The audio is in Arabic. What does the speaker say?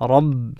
رب.